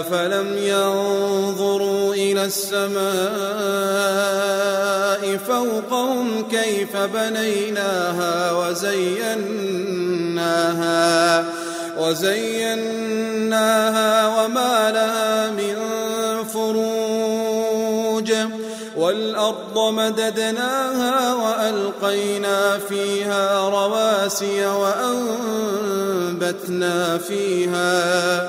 أفلم ينظروا إلى السماء فوقهم كيف بنيناها وزيناها وزيناها وما لها من فروج والأرض مددناها وألقينا فيها رواسي وأنبتنا فيها